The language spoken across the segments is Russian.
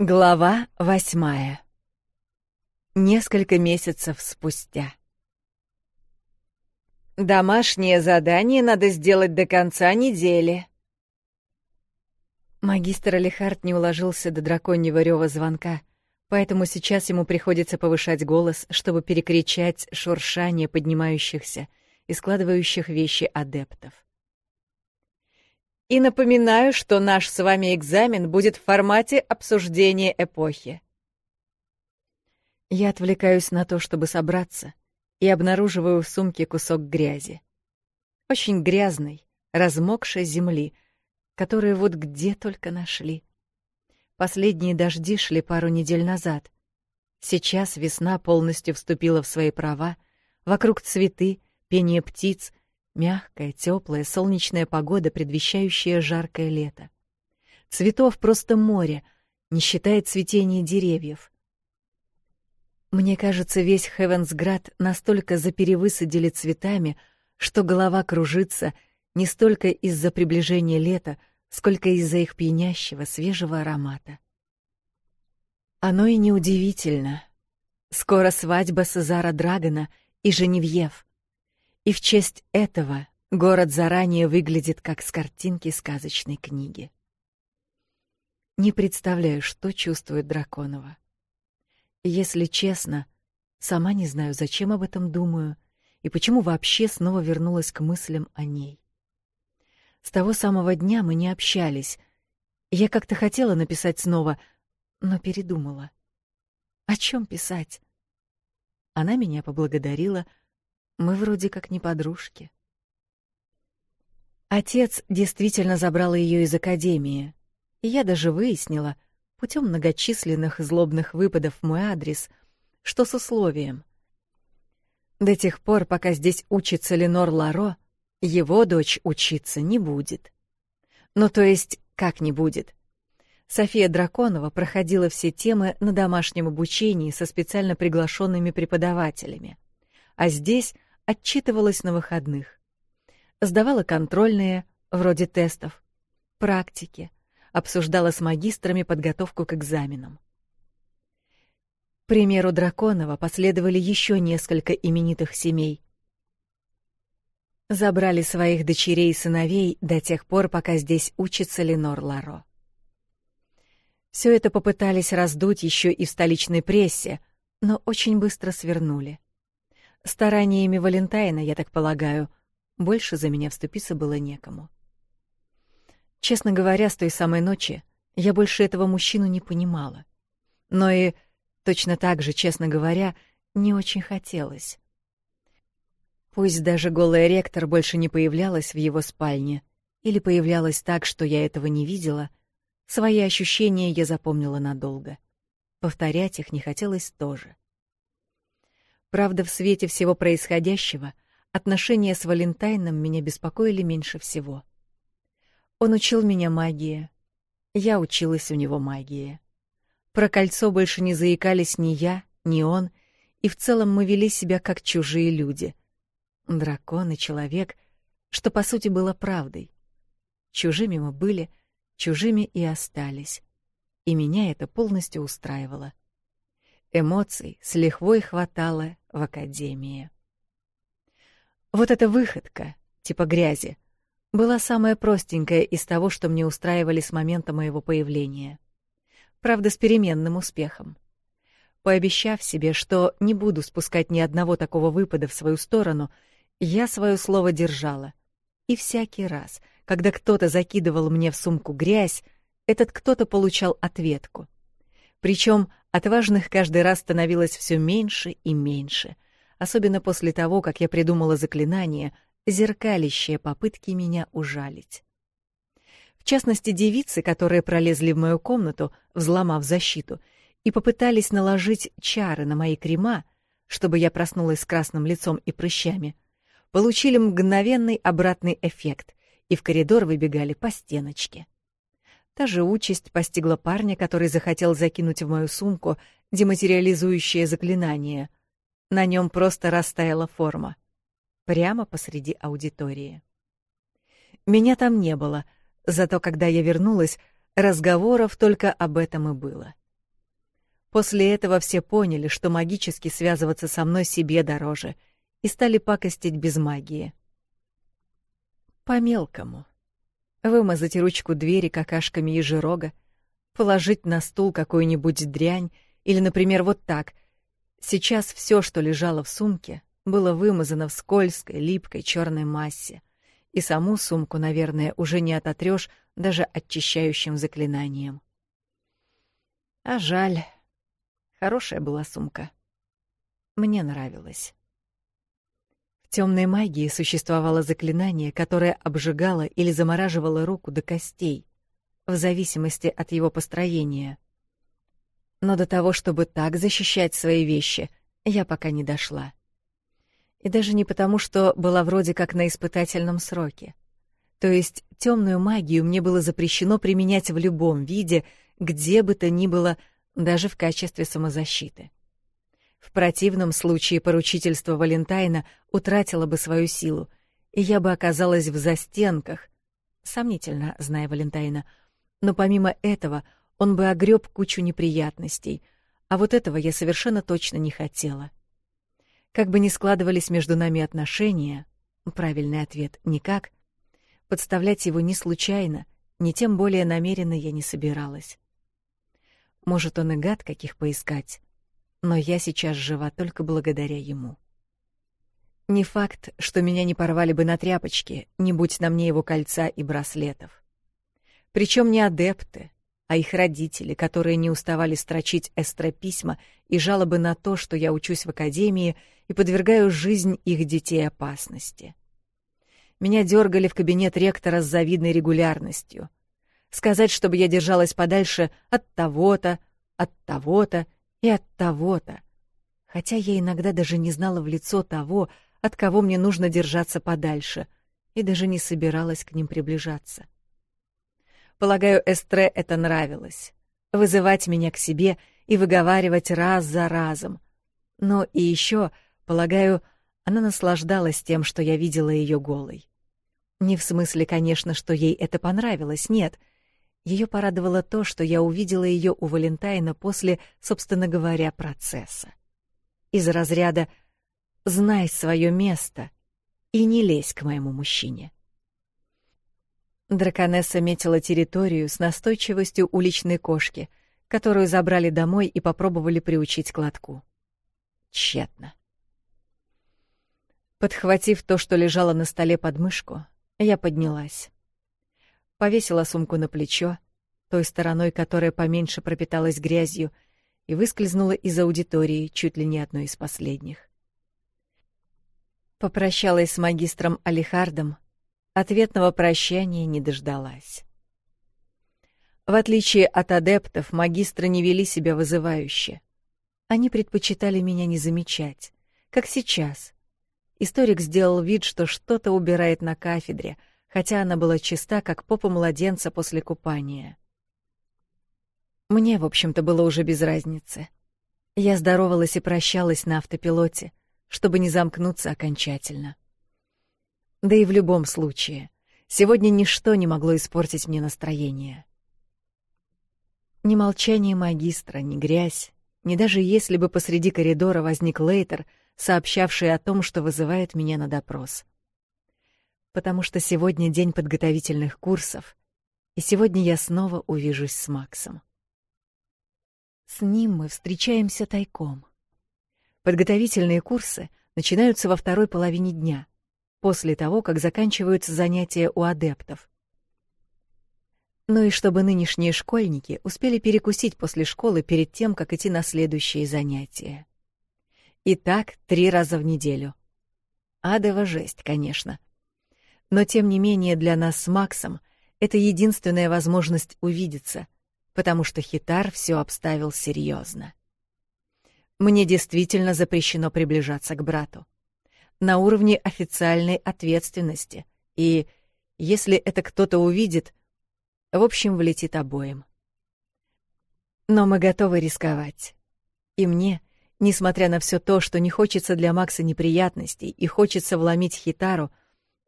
Глава восьмая. Несколько месяцев спустя. Домашнее задание надо сделать до конца недели. Магистр Алихард не уложился до драконьего рева звонка, поэтому сейчас ему приходится повышать голос, чтобы перекричать шуршание поднимающихся и складывающих вещи адептов. И напоминаю, что наш с вами экзамен будет в формате обсуждения эпохи. Я отвлекаюсь на то, чтобы собраться, и обнаруживаю в сумке кусок грязи. Очень грязной, размокшей земли, которую вот где только нашли. Последние дожди шли пару недель назад. Сейчас весна полностью вступила в свои права, вокруг цветы, пение птиц, Мягкая, теплая, солнечная погода, предвещающая жаркое лето. Цветов просто море, не считая цветения деревьев. Мне кажется, весь Хевенсград настолько заперевысадили цветами, что голова кружится не столько из-за приближения лета, сколько из-за их пьянящего свежего аромата. Оно и неудивительно. Скоро свадьба Сезара Драгона и Женевьев. И в честь этого город заранее выглядит как с картинки сказочной книги. Не представляю, что чувствует Драконова. Если честно, сама не знаю, зачем об этом думаю и почему вообще снова вернулась к мыслям о ней. С того самого дня мы не общались. Я как-то хотела написать снова, но передумала. О чем писать? Она меня поблагодарила, — мы вроде как не подружки. Отец действительно забрал ее из академии. И я даже выяснила, путем многочисленных злобных выпадов в мой адрес, что с условием. До тех пор, пока здесь учится Ленор Ларо, его дочь учиться не будет. Ну, то есть, как не будет? София Драконова проходила все темы на домашнем обучении со специально приглашенными преподавателями. А здесь отчитывалась на выходных. Сдавала контрольные, вроде тестов, практики, обсуждала с магистрами подготовку к экзаменам. К примеру Драконова последовали еще несколько именитых семей. Забрали своих дочерей и сыновей до тех пор, пока здесь учится Ленор Ларо. Все это попытались раздуть еще и в столичной прессе, но очень быстро свернули. Стараниями Валентайна, я так полагаю, больше за меня вступиться было некому. Честно говоря, с той самой ночи я больше этого мужчину не понимала. Но и точно так же, честно говоря, не очень хотелось. Пусть даже голая ректор больше не появлялась в его спальне, или появлялась так, что я этого не видела, свои ощущения я запомнила надолго. Повторять их не хотелось тоже. Правда, в свете всего происходящего отношения с Валентайном меня беспокоили меньше всего. Он учил меня магии. Я училась у него магии. Про кольцо больше не заикались ни я, ни он, и в целом мы вели себя как чужие люди. Дракон и человек, что по сути было правдой. Чужими мы были, чужими и остались. И меня это полностью устраивало. Эмоций с лихвой хватало в академии. Вот эта выходка, типа грязи, была самая простенькая из того, что мне устраивали с момента моего появления. Правда, с переменным успехом. Пообещав себе, что не буду спускать ни одного такого выпада в свою сторону, я свое слово держала. И всякий раз, когда кто-то закидывал мне в сумку грязь, этот кто-то получал ответку — причем отважных каждый раз становилось все меньше и меньше, особенно после того, как я придумала заклинание, зеркалище попытки меня ужалить. В частности, девицы, которые пролезли в мою комнату, взломав защиту, и попытались наложить чары на мои крема, чтобы я проснулась с красным лицом и прыщами, получили мгновенный обратный эффект и в коридор выбегали по стеночке. Та же участь постигла парня, который захотел закинуть в мою сумку дематериализующее заклинание. На нем просто растаяла форма. Прямо посреди аудитории. Меня там не было, зато когда я вернулась, разговоров только об этом и было. После этого все поняли, что магически связываться со мной себе дороже, и стали пакостить без магии. По мелкому вымазать ручку двери какашками ежерога, положить на стул какую-нибудь дрянь или, например, вот так. Сейчас все, что лежало в сумке, было вымазано в скользкой, липкой черной массе, и саму сумку, наверное, уже не ототрешь даже очищающим заклинанием. А жаль. Хорошая была сумка. Мне нравилась. В темной магии существовало заклинание, которое обжигало или замораживало руку до костей, в зависимости от его построения. Но до того, чтобы так защищать свои вещи, я пока не дошла. И даже не потому, что была вроде как на испытательном сроке. То есть темную магию мне было запрещено применять в любом виде, где бы то ни было, даже в качестве самозащиты. В противном случае поручительство Валентайна утратило бы свою силу, и я бы оказалась в застенках. Сомнительно, зная Валентайна. Но помимо этого он бы огреб кучу неприятностей, а вот этого я совершенно точно не хотела. Как бы ни складывались между нами отношения, правильный ответ — никак, подставлять его не случайно, ни тем более намеренно я не собиралась. Может, он и гад каких поискать, но я сейчас жива только благодаря ему. Не факт, что меня не порвали бы на тряпочке, не будь на мне его кольца и браслетов. Причем не адепты, а их родители, которые не уставали строчить эстрописьма и жалобы на то, что я учусь в академии и подвергаю жизнь их детей опасности. Меня дергали в кабинет ректора с завидной регулярностью. Сказать, чтобы я держалась подальше от того-то, от того-то — и от того-то. Хотя я иногда даже не знала в лицо того, от кого мне нужно держаться подальше, и даже не собиралась к ним приближаться. Полагаю, Эстре это нравилось. Вызывать меня к себе и выговаривать раз за разом. Но и еще, полагаю, она наслаждалась тем, что я видела ее голой. Не в смысле, конечно, что ей это понравилось, нет — ее порадовало то, что я увидела ее у Валентайна после, собственно говоря, процесса. Из разряда «Знай свое место и не лезь к моему мужчине». Драконесса метила территорию с настойчивостью уличной кошки, которую забрали домой и попробовали приучить к лотку. Тщетно. Подхватив то, что лежало на столе под мышку, я поднялась повесила сумку на плечо, той стороной, которая поменьше пропиталась грязью, и выскользнула из аудитории чуть ли не одной из последних. Попрощалась с магистром Алихардом, ответного прощания не дождалась. В отличие от адептов, магистры не вели себя вызывающе. Они предпочитали меня не замечать, как сейчас. Историк сделал вид, что что-то убирает на кафедре — хотя она была чиста, как попа младенца после купания. Мне, в общем-то, было уже без разницы. Я здоровалась и прощалась на автопилоте, чтобы не замкнуться окончательно. Да и в любом случае, сегодня ничто не могло испортить мне настроение. Ни молчание магистра, ни грязь, ни даже если бы посреди коридора возник Лейтер, сообщавший о том, что вызывает меня на допрос — потому что сегодня день подготовительных курсов, и сегодня я снова увижусь с Максом. С ним мы встречаемся тайком. Подготовительные курсы начинаются во второй половине дня, после того, как заканчиваются занятия у адептов. Ну и чтобы нынешние школьники успели перекусить после школы перед тем, как идти на следующие занятия. И так три раза в неделю. Адова жесть, конечно. Но тем не менее для нас с Максом это единственная возможность увидеться, потому что Хитар все обставил серьезно. Мне действительно запрещено приближаться к брату. На уровне официальной ответственности. И если это кто-то увидит, в общем, влетит обоим. Но мы готовы рисковать. И мне, несмотря на все то, что не хочется для Макса неприятностей и хочется вломить Хитару,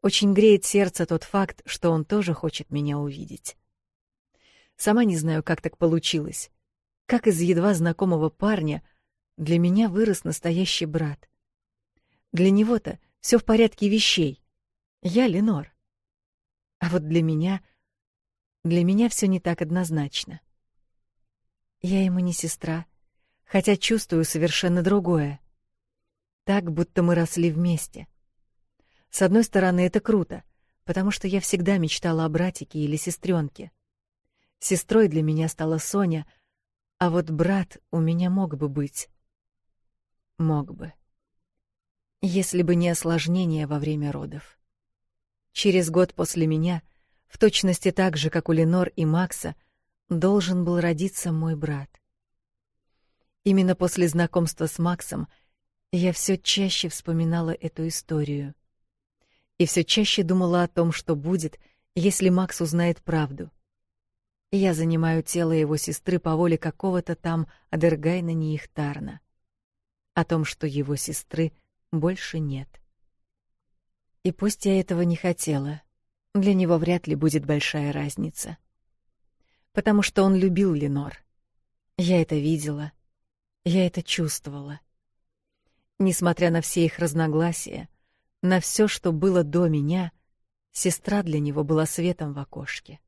очень греет сердце тот факт, что он тоже хочет меня увидеть. Сама не знаю, как так получилось. Как из едва знакомого парня для меня вырос настоящий брат. Для него-то все в порядке вещей. Я Ленор. А вот для меня... Для меня все не так однозначно. Я ему не сестра, хотя чувствую совершенно другое. Так, будто мы росли вместе — с одной стороны, это круто, потому что я всегда мечтала о братике или сестренке. Сестрой для меня стала Соня, а вот брат у меня мог бы быть. Мог бы. Если бы не осложнение во время родов. Через год после меня, в точности так же, как у Ленор и Макса, должен был родиться мой брат. Именно после знакомства с Максом я все чаще вспоминала эту историю — и все чаще думала о том, что будет, если Макс узнает правду. Я занимаю тело его сестры по воле какого-то там Адергайна Нихтарна. О том, что его сестры больше нет. И пусть я этого не хотела, для него вряд ли будет большая разница. Потому что он любил Ленор. Я это видела. Я это чувствовала. Несмотря на все их разногласия, — на все, что было до меня, сестра для него была светом в окошке.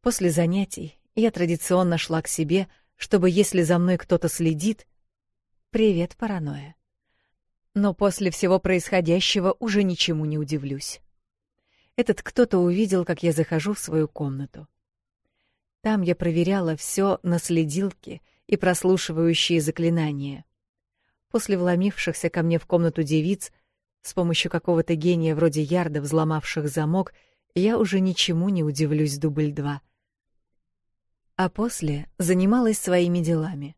После занятий я традиционно шла к себе, чтобы, если за мной кто-то следит, привет, паранойя. Но после всего происходящего уже ничему не удивлюсь. Этот кто-то увидел, как я захожу в свою комнату. Там я проверяла все на следилке и прослушивающие заклинания — после вломившихся ко мне в комнату девиц, с помощью какого-то гения вроде Ярда, взломавших замок, я уже ничему не удивлюсь дубль два. А после занималась своими делами.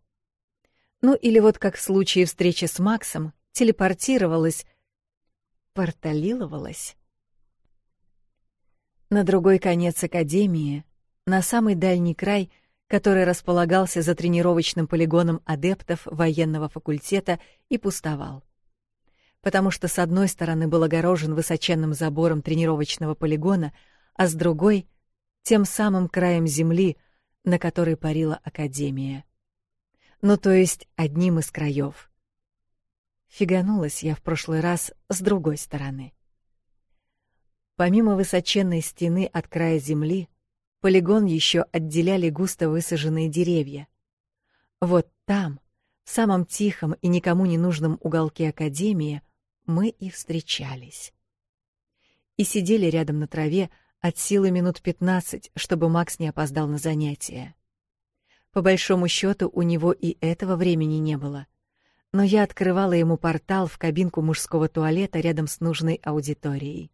Ну или вот как в случае встречи с Максом, телепортировалась, порталиловалась. На другой конец Академии, на самый дальний край, который располагался за тренировочным полигоном адептов военного факультета и пустовал. Потому что с одной стороны был огорожен высоченным забором тренировочного полигона, а с другой — тем самым краем земли, на которой парила Академия. Ну, то есть одним из краев. Фиганулась я в прошлый раз с другой стороны. Помимо высоченной стены от края земли — Полигон еще отделяли густо высаженные деревья. Вот там, в самом тихом и никому не нужном уголке Академии, мы и встречались. И сидели рядом на траве от силы минут пятнадцать, чтобы Макс не опоздал на занятия. По большому счету у него и этого времени не было. Но я открывала ему портал в кабинку мужского туалета рядом с нужной аудиторией.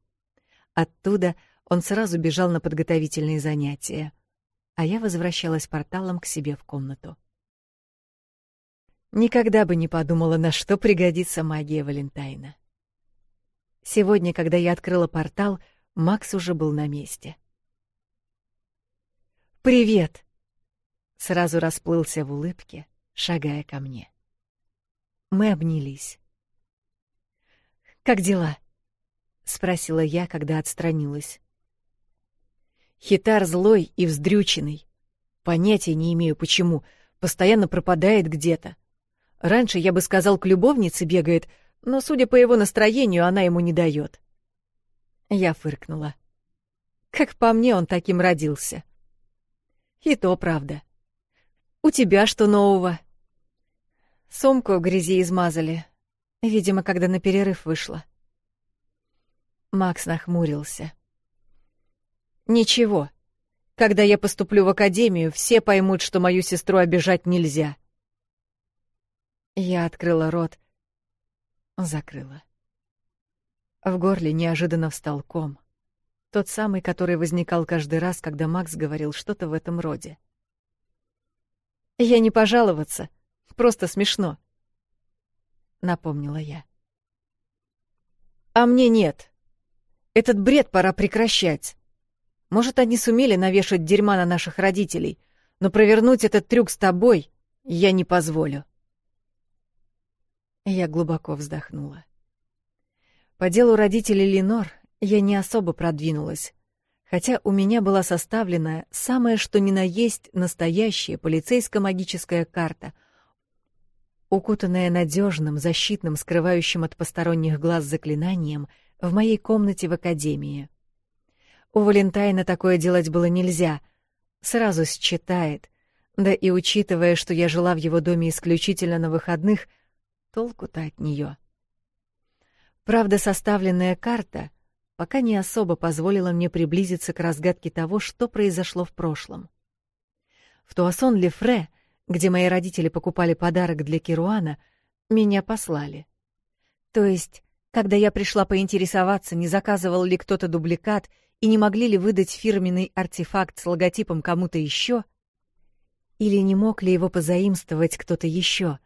Оттуда — он сразу бежал на подготовительные занятия, а я возвращалась порталом к себе в комнату. Никогда бы не подумала, на что пригодится магия Валентайна. Сегодня, когда я открыла портал, Макс уже был на месте. «Привет!» — сразу расплылся в улыбке, шагая ко мне. Мы обнялись. «Как дела?» — спросила я, когда отстранилась. Хитар злой и вздрюченный. Понятия не имею, почему. Постоянно пропадает где-то. Раньше, я бы сказал, к любовнице бегает, но, судя по его настроению, она ему не дает. Я фыркнула. Как по мне, он таким родился. И то правда. У тебя что нового? Сумку в грязи измазали. Видимо, когда на перерыв вышла. Макс нахмурился. — Ничего. Когда я поступлю в академию, все поймут, что мою сестру обижать нельзя. Я открыла рот. Закрыла. В горле неожиданно встал ком. Тот самый, который возникал каждый раз, когда Макс говорил что-то в этом роде. «Я не пожаловаться. Просто смешно», — напомнила я. «А мне нет. Этот бред пора прекращать». Может, они сумели навешать дерьма на наших родителей, но провернуть этот трюк с тобой я не позволю. Я глубоко вздохнула. По делу родителей Ленор я не особо продвинулась, хотя у меня была составлена самая что ни на есть настоящая полицейско-магическая карта, укутанная надежным, защитным, скрывающим от посторонних глаз заклинанием в моей комнате в академии — у Валентайна такое делать было нельзя. Сразу считает. Да и учитывая, что я жила в его доме исключительно на выходных, толку-то от нее. Правда, составленная карта пока не особо позволила мне приблизиться к разгадке того, что произошло в прошлом. В Туасон-Лефре, где мои родители покупали подарок для Кируана, меня послали. То есть, когда я пришла поинтересоваться, не заказывал ли кто-то дубликат — и не могли ли выдать фирменный артефакт с логотипом кому-то еще? Или не мог ли его позаимствовать кто-то еще?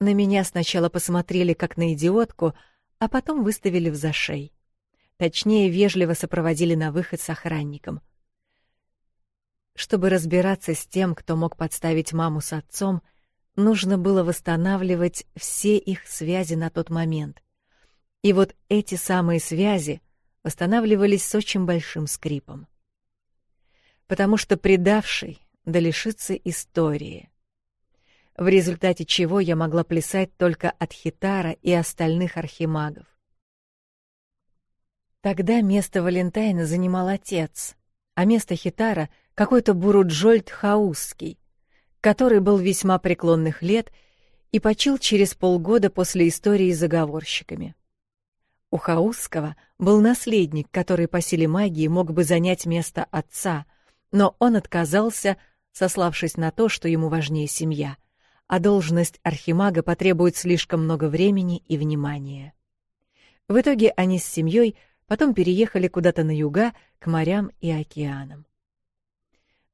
На меня сначала посмотрели как на идиотку, а потом выставили в зашей. Точнее, вежливо сопроводили на выход с охранником. Чтобы разбираться с тем, кто мог подставить маму с отцом, нужно было восстанавливать все их связи на тот момент. И вот эти самые связи — восстанавливались с очень большим скрипом. Потому что предавший да лишится истории. В результате чего я могла плясать только от Хитара и остальных архимагов. Тогда место Валентайна занимал отец, а место Хитара — какой-то Буруджольд Хаусский, который был весьма преклонных лет и почил через полгода после истории с заговорщиками. У Хаусского был наследник, который по силе магии мог бы занять место отца, но он отказался, сославшись на то, что ему важнее семья, а должность архимага потребует слишком много времени и внимания. В итоге они с семьей потом переехали куда-то на юга, к морям и океанам.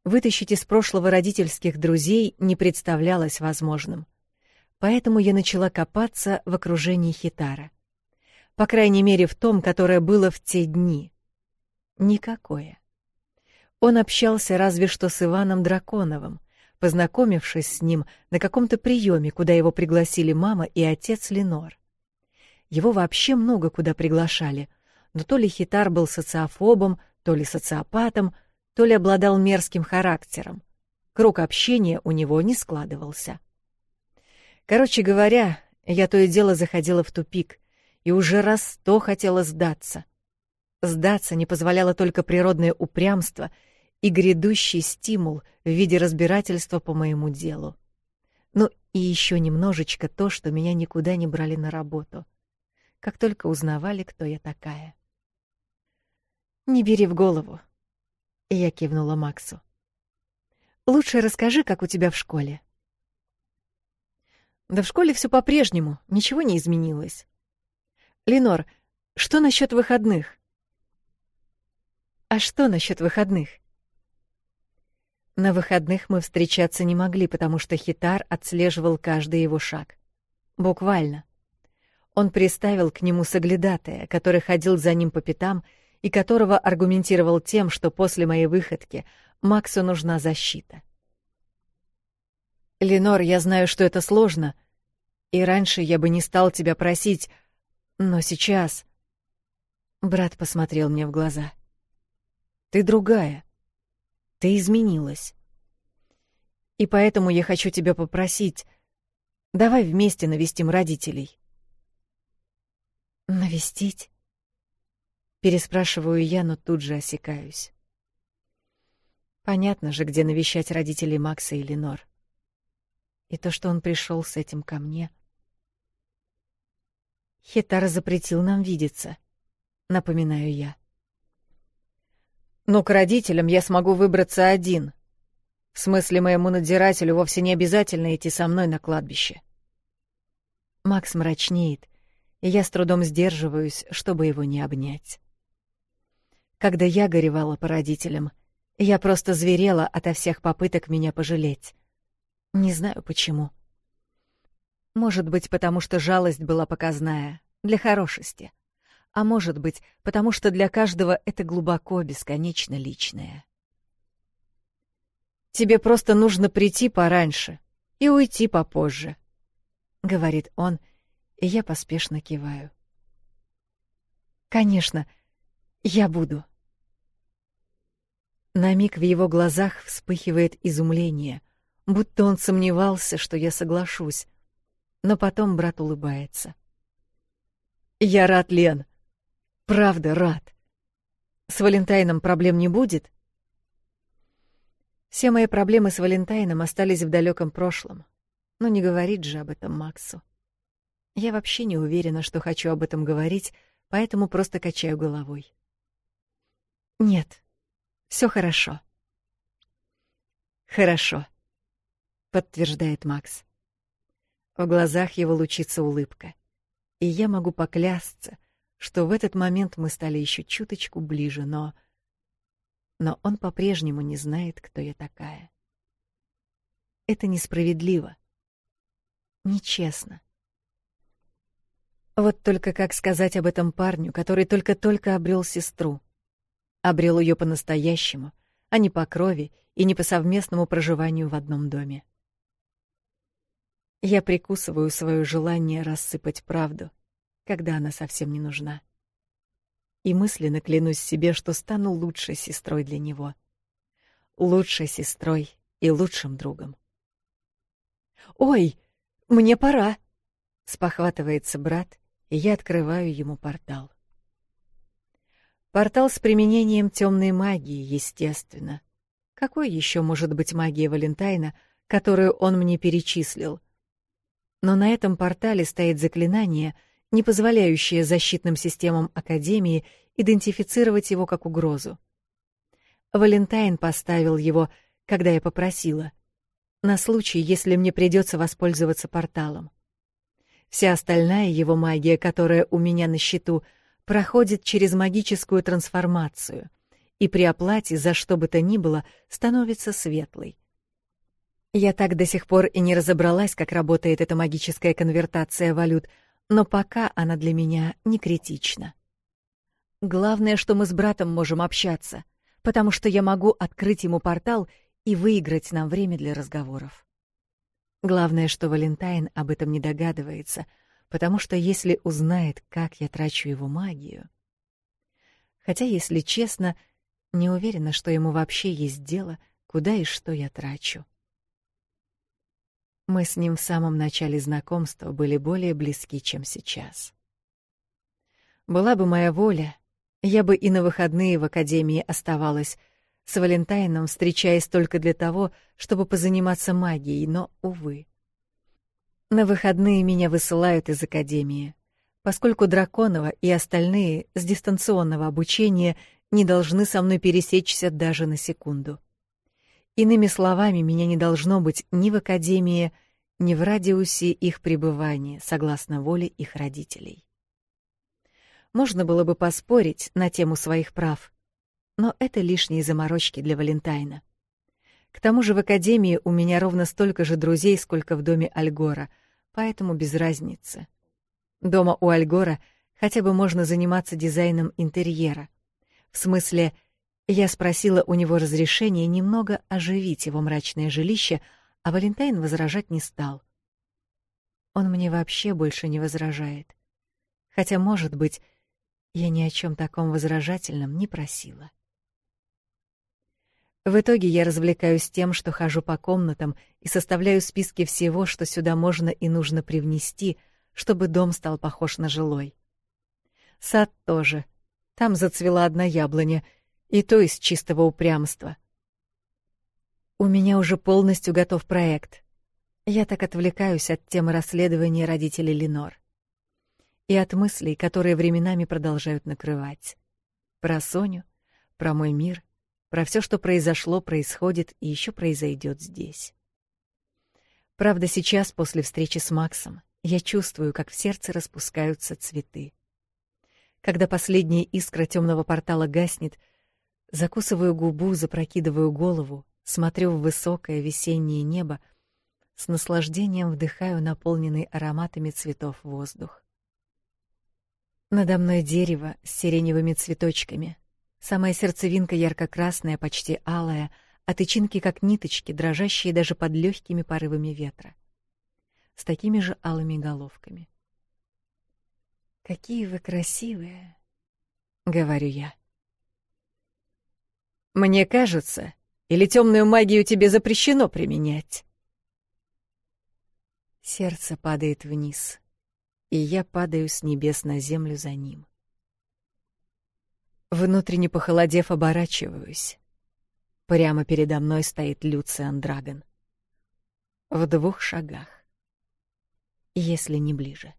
Вытащить из прошлого родительских друзей не представлялось возможным. Поэтому я начала копаться в окружении Хитара — по крайней мере в том, которое было в те дни. Никакое. Он общался разве что с Иваном Драконовым, познакомившись с ним на каком-то приеме, куда его пригласили мама и отец Ленор. Его вообще много куда приглашали, но то ли Хитар был социофобом, то ли социопатом, то ли обладал мерзким характером. Круг общения у него не складывался. Короче говоря, я то и дело заходила в тупик, и уже раз сто хотела сдаться. Сдаться не позволяло только природное упрямство и грядущий стимул в виде разбирательства по моему делу. Ну и еще немножечко то, что меня никуда не брали на работу. Как только узнавали, кто я такая. «Не бери в голову», — я кивнула Максу. «Лучше расскажи, как у тебя в школе». «Да в школе все по-прежнему, ничего не изменилось. Ленор, что насчет выходных? А что насчет выходных? На выходных мы встречаться не могли, потому что Хитар отслеживал каждый его шаг. Буквально. Он приставил к нему соглядатая, который ходил за ним по пятам и которого аргументировал тем, что после моей выходки Максу нужна защита. «Ленор, я знаю, что это сложно, и раньше я бы не стал тебя просить, но сейчас... Брат посмотрел мне в глаза. Ты другая. Ты изменилась. И поэтому я хочу тебя попросить, давай вместе навестим родителей. Навестить? Переспрашиваю я, но тут же осекаюсь. Понятно же, где навещать родителей Макса и Ленор. И то, что он пришел с этим ко мне — Хетар запретил нам видеться, напоминаю я. Но к родителям я смогу выбраться один. В смысле, моему надзирателю вовсе не обязательно идти со мной на кладбище. Макс мрачнеет, и я с трудом сдерживаюсь, чтобы его не обнять. Когда я горевала по родителям, я просто зверела ото всех попыток меня пожалеть. Не знаю почему. — может быть, потому что жалость была показная, для хорошести. А может быть, потому что для каждого это глубоко, бесконечно личное. «Тебе просто нужно прийти пораньше и уйти попозже», — говорит он, и я поспешно киваю. «Конечно, я буду». На миг в его глазах вспыхивает изумление, будто он сомневался, что я соглашусь, но потом брат улыбается. «Я рад, Лен. Правда, рад. С Валентайном проблем не будет?» Все мои проблемы с Валентайном остались в далеком прошлом. Но не говорить же об этом Максу. Я вообще не уверена, что хочу об этом говорить, поэтому просто качаю головой. Нет. все хорошо. Хорошо, подтверждает Макс. В глазах его лучится улыбка. И я могу поклясться, что в этот момент мы стали еще чуточку ближе, но... Но он по-прежнему не знает, кто я такая. Это несправедливо. Нечестно. Вот только как сказать об этом парню, который только-только обрел сестру? Обрел ее по-настоящему, а не по крови и не по совместному проживанию в одном доме. Я прикусываю свое желание рассыпать правду, когда она совсем не нужна. И мысленно клянусь себе, что стану лучшей сестрой для него. Лучшей сестрой и лучшим другом. «Ой, мне пора!» — спохватывается брат, и я открываю ему портал. Портал с применением темной магии, естественно. Какой еще может быть магия Валентайна, которую он мне перечислил — но на этом портале стоит заклинание, не позволяющее защитным системам Академии идентифицировать его как угрозу. Валентайн поставил его, когда я попросила, на случай, если мне придется воспользоваться порталом. Вся остальная его магия, которая у меня на счету, проходит через магическую трансформацию и при оплате за что бы то ни было становится светлой. Я так до сих пор и не разобралась, как работает эта магическая конвертация валют, но пока она для меня не критична. Главное, что мы с братом можем общаться, потому что я могу открыть ему портал и выиграть нам время для разговоров. Главное, что Валентайн об этом не догадывается, потому что если узнает, как я трачу его магию... Хотя, если честно, не уверена, что ему вообще есть дело, куда и что я трачу. Мы с ним в самом начале знакомства были более близки, чем сейчас. Была бы моя воля, я бы и на выходные в академии оставалась, с Валентайном встречаясь только для того, чтобы позаниматься магией, но, увы. На выходные меня высылают из академии, поскольку Драконова и остальные с дистанционного обучения не должны со мной пересечься даже на секунду. Иными словами, меня не должно быть ни в академии, ни в радиусе их пребывания, согласно воле их родителей. Можно было бы поспорить на тему своих прав, но это лишние заморочки для Валентайна. К тому же в академии у меня ровно столько же друзей, сколько в доме Альгора, поэтому без разницы. Дома у Альгора хотя бы можно заниматься дизайном интерьера. В смысле, я спросила у него разрешения немного оживить его мрачное жилище, а Валентайн возражать не стал. Он мне вообще больше не возражает. Хотя, может быть, я ни о чем таком возражательном не просила. В итоге я развлекаюсь тем, что хожу по комнатам и составляю списки всего, что сюда можно и нужно привнести, чтобы дом стал похож на жилой. Сад тоже. Там зацвела одна яблоня — и то из чистого упрямства. У меня уже полностью готов проект. Я так отвлекаюсь от темы расследования родителей Ленор и от мыслей, которые временами продолжают накрывать. Про Соню, про мой мир, про все, что произошло, происходит и еще произойдет здесь. Правда, сейчас, после встречи с Максом, я чувствую, как в сердце распускаются цветы. Когда последняя искра темного портала гаснет — Закусываю губу, запрокидываю голову, смотрю в высокое весеннее небо, с наслаждением вдыхаю наполненный ароматами цветов воздух. Надо мной дерево с сиреневыми цветочками. Самая сердцевинка ярко-красная, почти алая, а тычинки как ниточки, дрожащие даже под легкими порывами ветра. С такими же алыми головками. «Какие вы красивые!» — говорю я. Мне кажется, или темную магию тебе запрещено применять? Сердце падает вниз, и я падаю с небес на землю за ним. Внутренне похолодев, оборачиваюсь. Прямо передо мной стоит Люциан Драгон. В двух шагах, если не ближе.